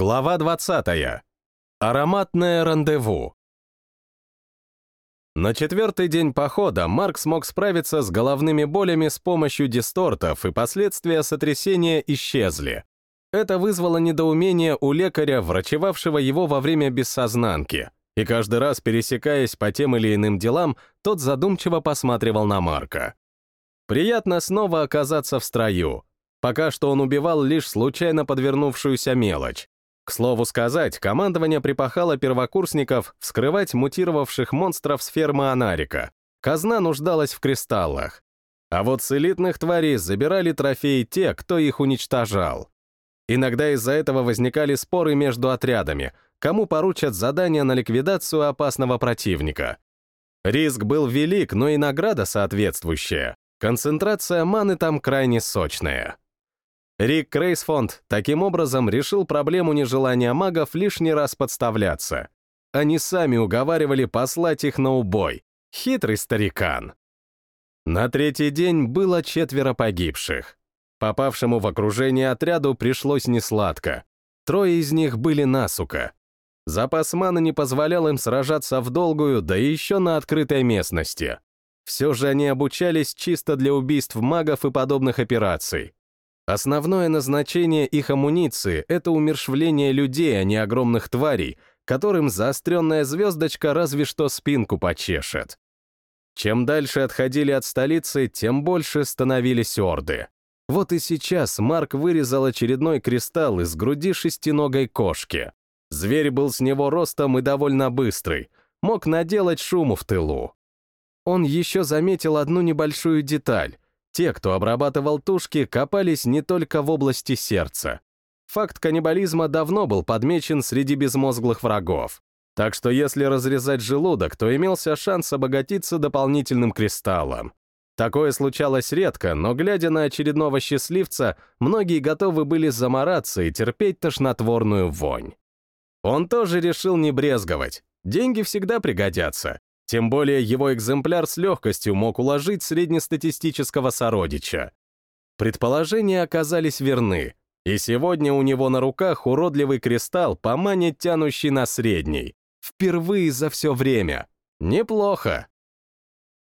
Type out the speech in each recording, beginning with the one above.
Глава 20. Ароматное рандеву. На четвертый день похода Марк смог справиться с головными болями с помощью дистортов, и последствия сотрясения исчезли. Это вызвало недоумение у лекаря, врачевавшего его во время бессознанки, и каждый раз, пересекаясь по тем или иным делам, тот задумчиво посматривал на Марка. Приятно снова оказаться в строю. Пока что он убивал лишь случайно подвернувшуюся мелочь. К слову сказать, командование припахало первокурсников вскрывать мутировавших монстров с фермы Анарика. Казна нуждалась в кристаллах. А вот с элитных тварей забирали трофеи те, кто их уничтожал. Иногда из-за этого возникали споры между отрядами, кому поручат задание на ликвидацию опасного противника. Риск был велик, но и награда соответствующая. Концентрация маны там крайне сочная. Рик Крейсфонд таким образом решил проблему нежелания магов лишний раз подставляться. Они сами уговаривали послать их на убой. Хитрый старикан. На третий день было четверо погибших. Попавшему в окружение отряду пришлось несладко. Трое из них были насука. Запас маны не позволял им сражаться в долгую, да и еще на открытой местности. Все же они обучались чисто для убийств магов и подобных операций. Основное назначение их амуниции — это умершвление людей, а не огромных тварей, которым заостренная звездочка разве что спинку почешет. Чем дальше отходили от столицы, тем больше становились орды. Вот и сейчас Марк вырезал очередной кристалл из груди шестиногой кошки. Зверь был с него ростом и довольно быстрый, мог наделать шуму в тылу. Он еще заметил одну небольшую деталь — те, кто обрабатывал тушки, копались не только в области сердца. Факт каннибализма давно был подмечен среди безмозглых врагов. Так что если разрезать желудок, то имелся шанс обогатиться дополнительным кристаллом. Такое случалось редко, но, глядя на очередного счастливца, многие готовы были замораться и терпеть тошнотворную вонь. Он тоже решил не брезговать. Деньги всегда пригодятся. Тем более его экземпляр с легкостью мог уложить среднестатистического сородича. Предположения оказались верны, и сегодня у него на руках уродливый кристалл, по мане тянущий на средний. Впервые за все время. Неплохо.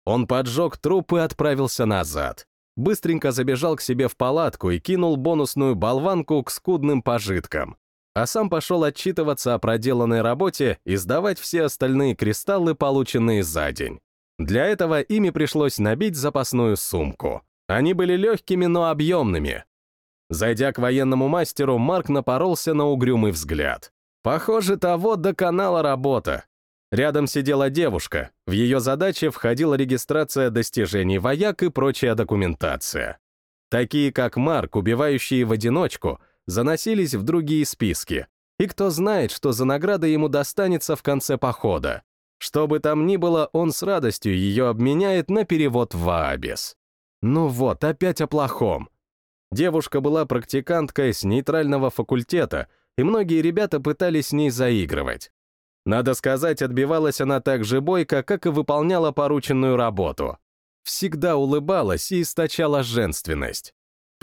Он поджег труп и отправился назад. Быстренько забежал к себе в палатку и кинул бонусную болванку к скудным пожиткам а сам пошел отчитываться о проделанной работе и сдавать все остальные кристаллы, полученные за день. Для этого ими пришлось набить запасную сумку. Они были легкими, но объемными. Зайдя к военному мастеру, Марк напоролся на угрюмый взгляд. Похоже, того до канала работа. Рядом сидела девушка, в ее задачи входила регистрация достижений вояк и прочая документация. Такие, как Марк, убивающие в одиночку — заносились в другие списки. И кто знает, что за награда ему достанется в конце похода. Что бы там ни было, он с радостью ее обменяет на перевод в Аабис. Ну вот, опять о плохом. Девушка была практиканткой с нейтрального факультета, и многие ребята пытались с ней заигрывать. Надо сказать, отбивалась она так же бойко, как и выполняла порученную работу. Всегда улыбалась и источала женственность.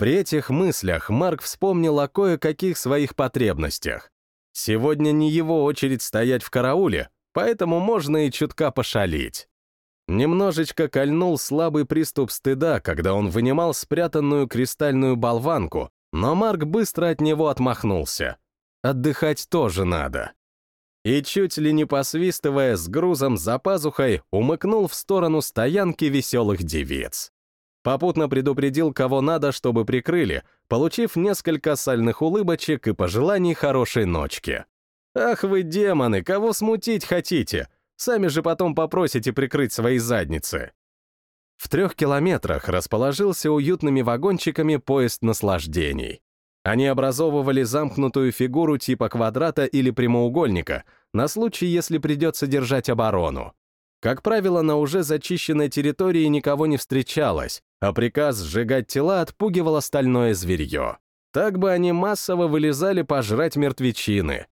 При этих мыслях Марк вспомнил о кое-каких своих потребностях. Сегодня не его очередь стоять в карауле, поэтому можно и чутка пошалить. Немножечко кольнул слабый приступ стыда, когда он вынимал спрятанную кристальную болванку, но Марк быстро от него отмахнулся. Отдыхать тоже надо. И чуть ли не посвистывая с грузом за пазухой, умыкнул в сторону стоянки веселых девиц. Попутно предупредил, кого надо, чтобы прикрыли, получив несколько сальных улыбочек и пожеланий хорошей ночки. «Ах вы, демоны, кого смутить хотите? Сами же потом попросите прикрыть свои задницы». В трех километрах расположился уютными вагончиками поезд наслаждений. Они образовывали замкнутую фигуру типа квадрата или прямоугольника на случай, если придется держать оборону. Как правило, на уже зачищенной территории никого не встречалось, а приказ сжигать тела отпугивал остальное зверье. Так бы они массово вылезали пожрать мертвечины.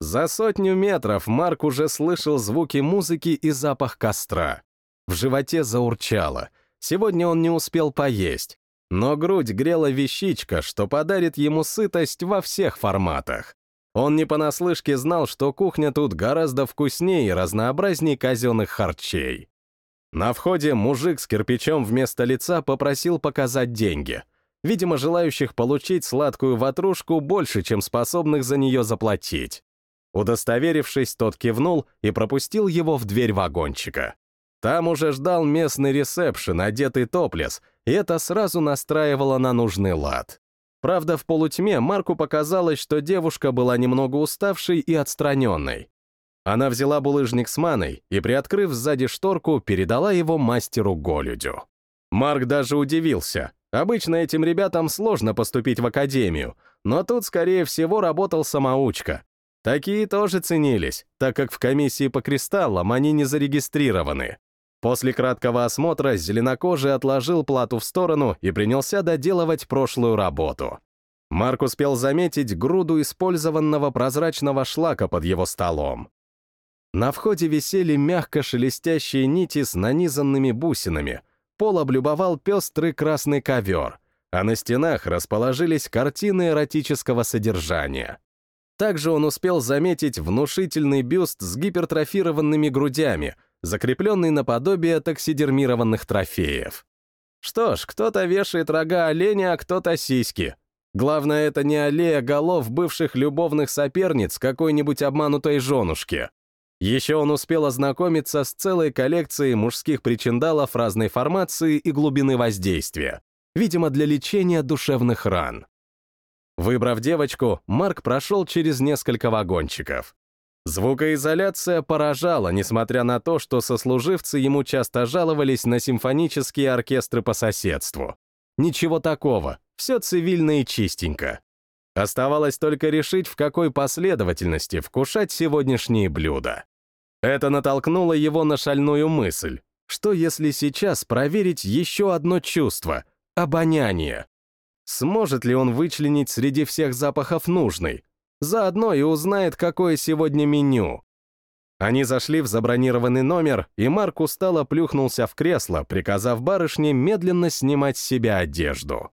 За сотню метров Марк уже слышал звуки музыки и запах костра. В животе заурчало. Сегодня он не успел поесть. Но грудь грела вещичка, что подарит ему сытость во всех форматах. Он не понаслышке знал, что кухня тут гораздо вкуснее и разнообразней казенных харчей. На входе мужик с кирпичом вместо лица попросил показать деньги. Видимо, желающих получить сладкую ватрушку больше, чем способных за нее заплатить. Удостоверившись, тот кивнул и пропустил его в дверь вагончика. Там уже ждал местный ресепшн, одетый топлес, и это сразу настраивало на нужный лад. Правда, в полутьме Марку показалось, что девушка была немного уставшей и отстраненной. Она взяла булыжник с маной и, приоткрыв сзади шторку, передала его мастеру Голюдю. Марк даже удивился. Обычно этим ребятам сложно поступить в академию, но тут, скорее всего, работал самоучка. Такие тоже ценились, так как в комиссии по кристаллам они не зарегистрированы. После краткого осмотра зеленокожий отложил плату в сторону и принялся доделывать прошлую работу. Марк успел заметить груду использованного прозрачного шлака под его столом. На входе висели мягко шелестящие нити с нанизанными бусинами, пол облюбовал пестрый красный ковер, а на стенах расположились картины эротического содержания. Также он успел заметить внушительный бюст с гипертрофированными грудями — закрепленный наподобие таксидермированных трофеев. Что ж, кто-то вешает рога оленя, а кто-то сиськи. Главное, это не аллея голов бывших любовных соперниц какой-нибудь обманутой женушки. Еще он успел ознакомиться с целой коллекцией мужских причиндалов разной формации и глубины воздействия, видимо, для лечения душевных ран. Выбрав девочку, Марк прошел через несколько вагончиков. Звукоизоляция поражала, несмотря на то, что сослуживцы ему часто жаловались на симфонические оркестры по соседству. Ничего такого, все цивильно и чистенько. Оставалось только решить, в какой последовательности вкушать сегодняшние блюда. Это натолкнуло его на шальную мысль. Что если сейчас проверить еще одно чувство — обоняние? Сможет ли он вычленить среди всех запахов нужный, Заодно и узнает, какое сегодня меню. Они зашли в забронированный номер, и Марк устало плюхнулся в кресло, приказав барышне медленно снимать с себя одежду.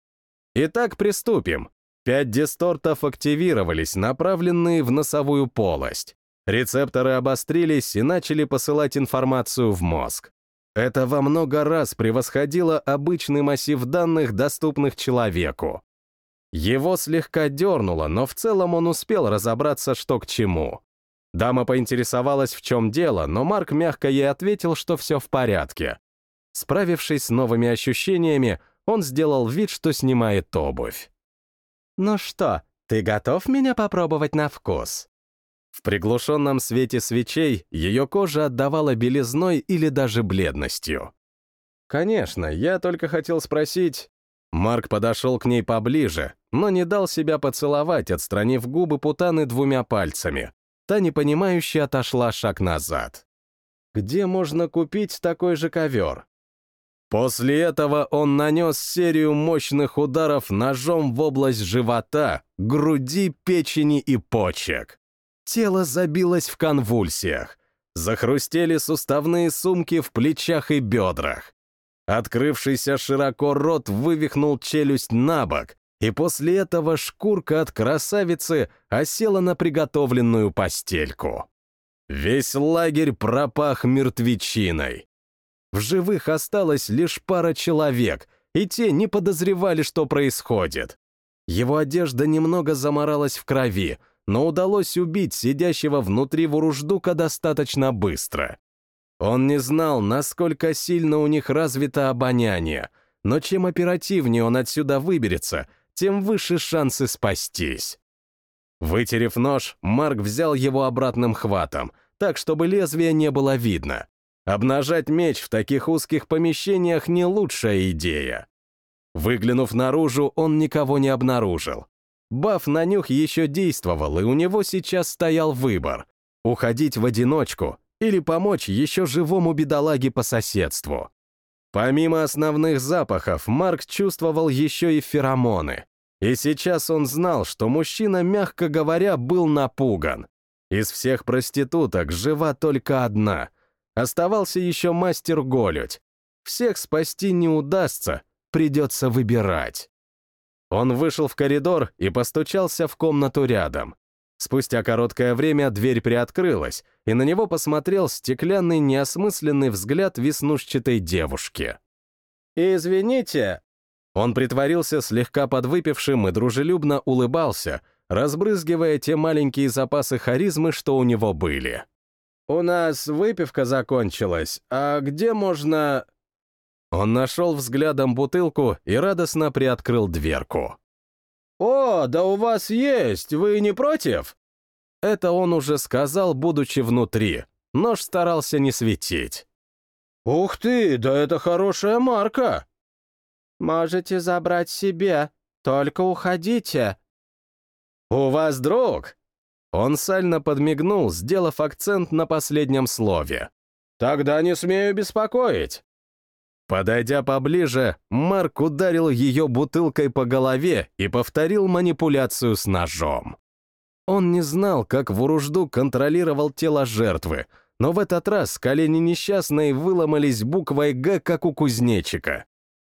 Итак, приступим. Пять дистортов активировались, направленные в носовую полость. Рецепторы обострились и начали посылать информацию в мозг. Это во много раз превосходило обычный массив данных, доступных человеку. Его слегка дернуло, но в целом он успел разобраться, что к чему. Дама поинтересовалась, в чем дело, но Марк мягко ей ответил, что все в порядке. Справившись с новыми ощущениями, он сделал вид, что снимает обувь. «Ну что, ты готов меня попробовать на вкус?» В приглушенном свете свечей ее кожа отдавала белизной или даже бледностью. «Конечно, я только хотел спросить...» Марк подошел к ней поближе, но не дал себя поцеловать, отстранив губы Путаны двумя пальцами. Та непонимающе отошла шаг назад. Где можно купить такой же ковер? После этого он нанес серию мощных ударов ножом в область живота, груди, печени и почек. Тело забилось в конвульсиях. Захрустели суставные сумки в плечах и бедрах. Открывшийся широко рот вывихнул челюсть на бок, и после этого шкурка от красавицы осела на приготовленную постельку. Весь лагерь пропах мертвечиной. В живых осталось лишь пара человек, и те не подозревали, что происходит. Его одежда немного заморалась в крови, но удалось убить сидящего внутри Вуруждука достаточно быстро. Он не знал, насколько сильно у них развито обоняние, но чем оперативнее он отсюда выберется — тем выше шансы спастись. Вытерев нож, Марк взял его обратным хватом, так, чтобы лезвие не было видно. Обнажать меч в таких узких помещениях не лучшая идея. Выглянув наружу, он никого не обнаружил. Баф на нюх еще действовал, и у него сейчас стоял выбор — уходить в одиночку или помочь еще живому бедолаге по соседству. Помимо основных запахов, Марк чувствовал еще и феромоны. И сейчас он знал, что мужчина, мягко говоря, был напуган. Из всех проституток жива только одна. Оставался еще мастер Голють. Всех спасти не удастся, придется выбирать. Он вышел в коридор и постучался в комнату рядом. Спустя короткое время дверь приоткрылась, и на него посмотрел стеклянный неосмысленный взгляд веснушчатой девушки. «Извините». Он притворился слегка подвыпившим и дружелюбно улыбался, разбрызгивая те маленькие запасы харизмы, что у него были. «У нас выпивка закончилась, а где можно...» Он нашел взглядом бутылку и радостно приоткрыл дверку. «О, да у вас есть, вы не против?» Это он уже сказал, будучи внутри. Нож старался не светить. «Ух ты, да это хорошая марка!» «Можете забрать себе, только уходите». «У вас друг?» Он сально подмигнул, сделав акцент на последнем слове. «Тогда не смею беспокоить». Подойдя поближе, Марк ударил ее бутылкой по голове и повторил манипуляцию с ножом. Он не знал, как Вуружду контролировал тело жертвы, но в этот раз колени несчастной выломались буквой «Г», как у кузнечика.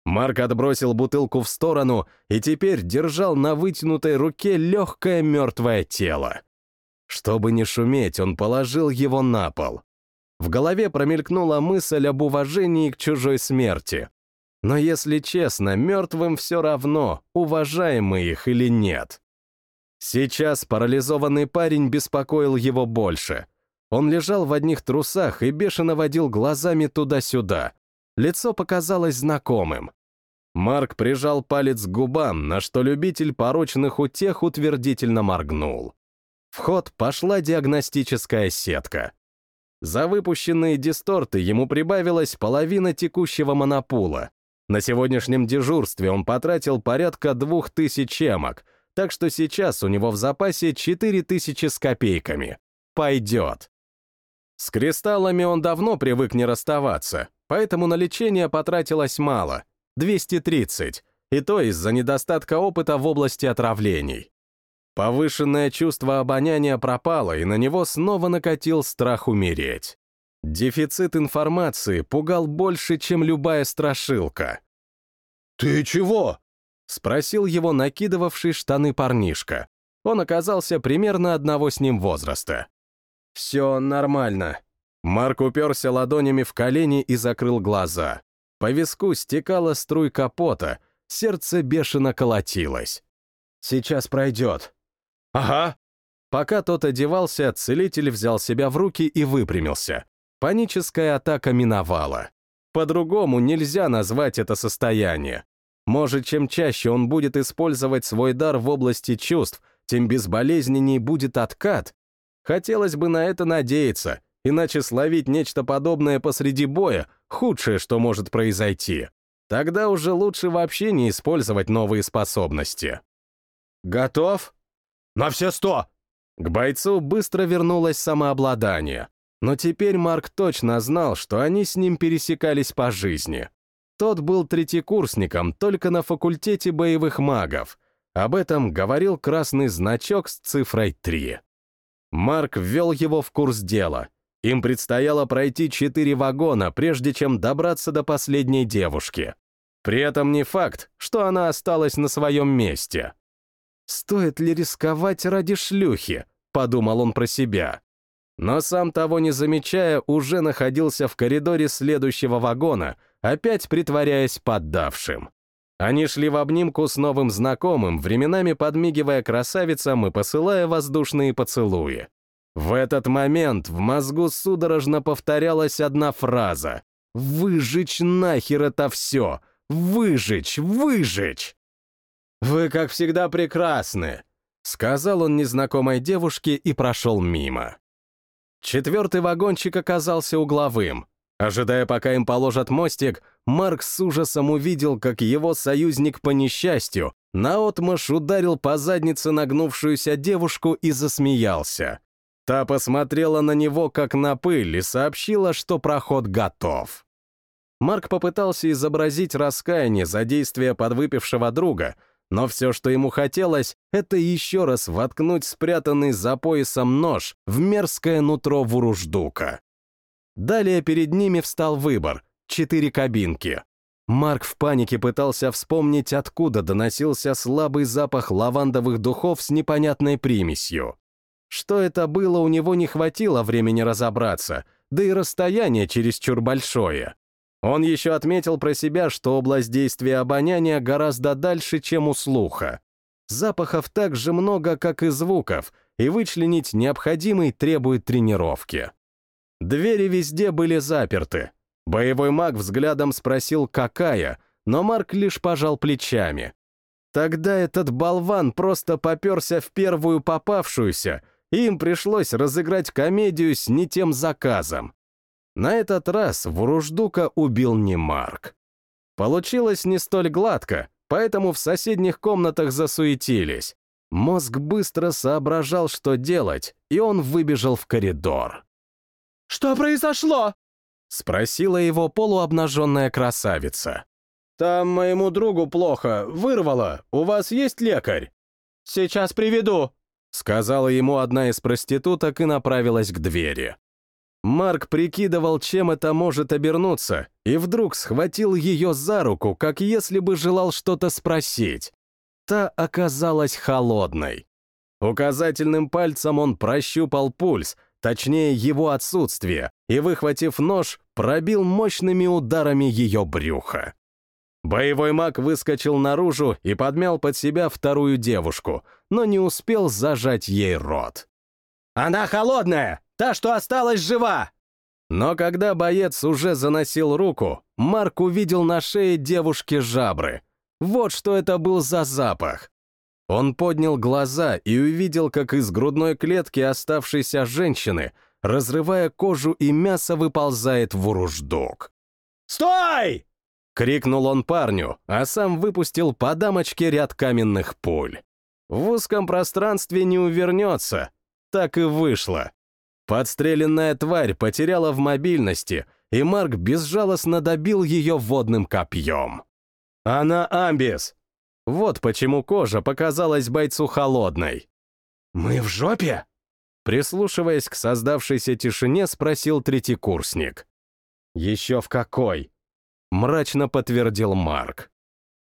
Марк отбросил бутылку в сторону и теперь держал на вытянутой руке легкое мертвое тело. Чтобы не шуметь, он положил его на пол. В голове промелькнула мысль об уважении к чужой смерти. Но если честно, мертвым все равно, уважаем мы их или нет. Сейчас парализованный парень беспокоил его больше. Он лежал в одних трусах и бешено водил глазами туда-сюда. Лицо показалось знакомым. Марк прижал палец к губам, на что любитель порочных утех утвердительно моргнул. В ход пошла диагностическая сетка. За выпущенные дисторты ему прибавилась половина текущего монопула. На сегодняшнем дежурстве он потратил порядка двух тысяч эмок, так что сейчас у него в запасе 4000 с копейками. Пойдет. С кристаллами он давно привык не расставаться, поэтому на лечение потратилось мало — 230, и то из-за недостатка опыта в области отравлений. Повышенное чувство обоняния пропало, и на него снова накатил страх умереть. Дефицит информации пугал больше, чем любая страшилка. «Ты чего?» — спросил его накидывавший штаны парнишка. Он оказался примерно одного с ним возраста. «Все нормально». Марк уперся ладонями в колени и закрыл глаза. По виску стекала струйка пота, сердце бешено колотилось. «Сейчас пройдет», «Ага». Пока тот одевался, целитель взял себя в руки и выпрямился. Паническая атака миновала. По-другому нельзя назвать это состояние. Может, чем чаще он будет использовать свой дар в области чувств, тем безболезненней будет откат. Хотелось бы на это надеяться, иначе словить нечто подобное посреди боя — худшее, что может произойти. Тогда уже лучше вообще не использовать новые способности. «Готов?» «На все сто!» К бойцу быстро вернулось самообладание. Но теперь Марк точно знал, что они с ним пересекались по жизни. Тот был третьекурсником только на факультете боевых магов. Об этом говорил красный значок с цифрой 3. Марк ввел его в курс дела. Им предстояло пройти четыре вагона, прежде чем добраться до последней девушки. При этом не факт, что она осталась на своем месте. «Стоит ли рисковать ради шлюхи?» — подумал он про себя. Но сам того не замечая, уже находился в коридоре следующего вагона, опять притворяясь поддавшим. Они шли в обнимку с новым знакомым, временами подмигивая красавицам и посылая воздушные поцелуи. В этот момент в мозгу судорожно повторялась одна фраза «Выжечь нахер это все! Выжечь! Выжечь!» «Вы, как всегда, прекрасны», — сказал он незнакомой девушке и прошел мимо. Четвертый вагончик оказался угловым. Ожидая, пока им положат мостик, Марк с ужасом увидел, как его союзник по несчастью наотмашь ударил по заднице нагнувшуюся девушку и засмеялся. Та посмотрела на него, как на пыль, и сообщила, что проход готов. Марк попытался изобразить раскаяние за действия подвыпившего друга — но все, что ему хотелось, это еще раз воткнуть спрятанный за поясом нож в мерзкое нутро Вуруждука. Далее перед ними встал выбор — четыре кабинки. Марк в панике пытался вспомнить, откуда доносился слабый запах лавандовых духов с непонятной примесью. Что это было, у него не хватило времени разобраться, да и расстояние чересчур большое. Он еще отметил про себя, что область действия обоняния гораздо дальше, чем у слуха. Запахов так же много, как и звуков, и вычленить необходимый требует тренировки. Двери везде были заперты. Боевой маг взглядом спросил, какая, но Марк лишь пожал плечами. Тогда этот болван просто поперся в первую попавшуюся — им пришлось разыграть комедию с не тем заказом. На этот раз Вуруждука убил не Марк. Получилось не столь гладко, поэтому в соседних комнатах засуетились. Мозг быстро соображал, что делать, и он выбежал в коридор. «Что произошло?» — спросила его полуобнаженная красавица. «Там моему другу плохо, вырвало. У вас есть лекарь?» «Сейчас приведу», Сказала ему одна из проституток и направилась к двери. Марк прикидывал, чем это может обернуться, и вдруг схватил ее за руку, как если бы желал что-то спросить. Та оказалась холодной. Указательным пальцем он прощупал пульс, точнее его отсутствие, и, выхватив нож, пробил мощными ударами ее брюха. Боевой маг выскочил наружу и подмял под себя вторую девушку, но не успел зажать ей рот. «Она холодная! Та, что осталась жива!» Но когда боец уже заносил руку, Марк увидел на шее девушки жабры. Вот что это был за запах. Он поднял глаза и увидел, как из грудной клетки оставшейся женщины, разрывая кожу и мясо, выползает вуруждок. «Стой!» — крикнул он парню, а сам выпустил по дамочке ряд каменных пуль. В узком пространстве не увернется. Так и вышло. Подстреленная тварь потеряла в мобильности, и Марк безжалостно добил ее водным копьем. Она амбис. Вот почему кожа показалась бойцу холодной. «Мы в жопе?» Прислушиваясь к создавшейся тишине, спросил третьекурсник. «Еще в какой?» мрачно подтвердил Марк.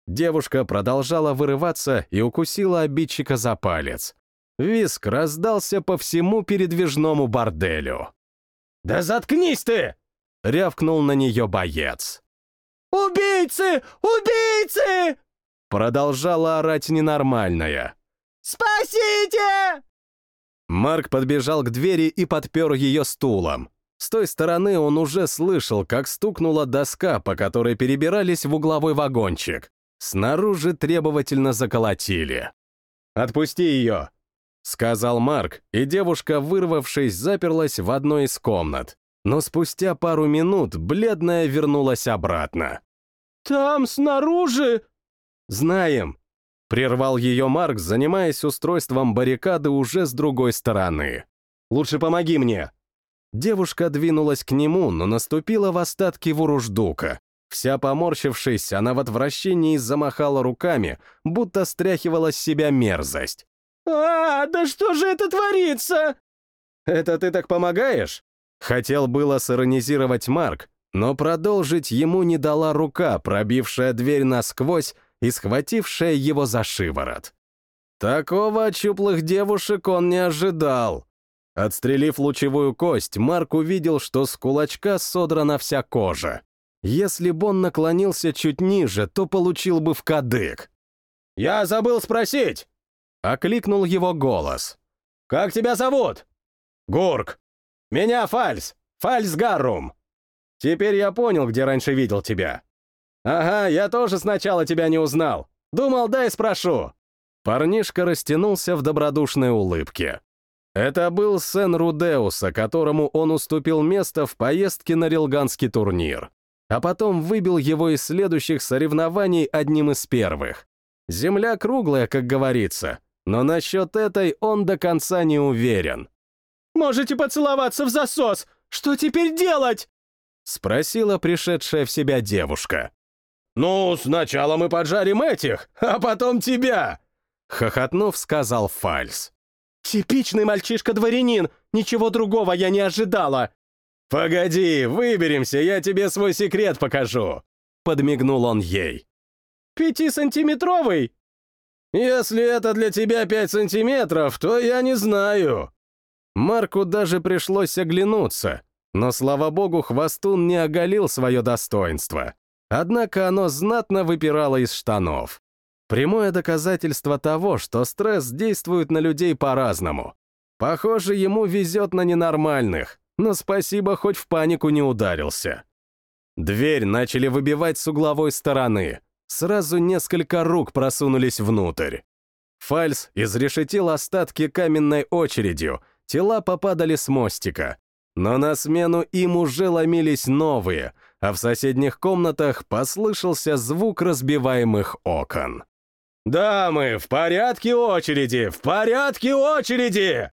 Девушка продолжала вырываться и укусила обидчика за палец. Виск раздался по всему передвижному борделю. «Да заткнись ты!» — рявкнул на нее боец. «Убийцы! Убийцы!» Продолжала орать ненормальная. «Спасите!» Марк подбежал к двери и подпер ее стулом. С той стороны он уже слышал, как стукнула доска, по которой перебирались в угловой вагончик. Снаружи требовательно заколотили. «Отпусти ее!» — сказал Марк, и девушка, вырвавшись, заперлась в одной из комнат. Но спустя пару минут бледная вернулась обратно. «Там снаружи...» «Знаем», — прервал ее Марк, занимаясь устройством баррикады уже с другой стороны. «Лучше помоги мне!» Девушка двинулась к нему, но наступила в остатки Вуруждука. Вся поморщившись, она в отвращении замахала руками, будто стряхивала с себя мерзость. «А, да что же это творится?» «Это ты так помогаешь?» Хотел было сиронизировать Марк, но продолжить ему не дала рука, пробившая дверь насквозь и схватившая его за шиворот. Такого от щуплых девушек он не ожидал. Отстрелив лучевую кость, Марк увидел, что с кулачка содрана вся кожа. Если бы он наклонился чуть ниже, то получил бы в кадык. «Я забыл спросить!» — окликнул его голос. «Как тебя зовут?» «Гурк». «Меня Фальс. Фальс Гаррум». «Теперь я понял, где раньше видел тебя». «Ага, я тоже сначала тебя не узнал. Думал, дай спрошу». Парнишка растянулся в добродушной улыбке. Это был сын Рудеуса, которому он уступил место в поездке на Рилганский турнир, а потом выбил его из следующих соревнований одним из первых. Земля круглая, как говорится, но насчет этой он до конца не уверен. «Можете поцеловаться в засос! Что теперь делать?» — спросила пришедшая в себя девушка. «Ну, сначала мы поджарим этих, а потом тебя!» — хохотнув, сказал Фальс. «Типичный мальчишка-дворянин! Ничего другого я не ожидала!» «Погоди, выберемся, я тебе свой секрет покажу!» Подмигнул он ей. «Пятисантиметровый?» «Если это для тебя пять сантиметров, то я не знаю!» Марку даже пришлось оглянуться, но, слава богу, хвостун не оголил свое достоинство. Однако оно знатно выпирало из штанов. Прямое доказательство того, что стресс действует на людей по-разному. Похоже, ему везет на ненормальных, но спасибо, хоть в панику не ударился. Дверь начали выбивать с угловой стороны. Сразу несколько рук просунулись внутрь. Фальс изрешетил остатки каменной очередью, тела попадали с мостика. Но на смену им уже ломились новые, а в соседних комнатах послышался звук разбиваемых окон. «Дамы, в порядке очереди! В порядке очереди!»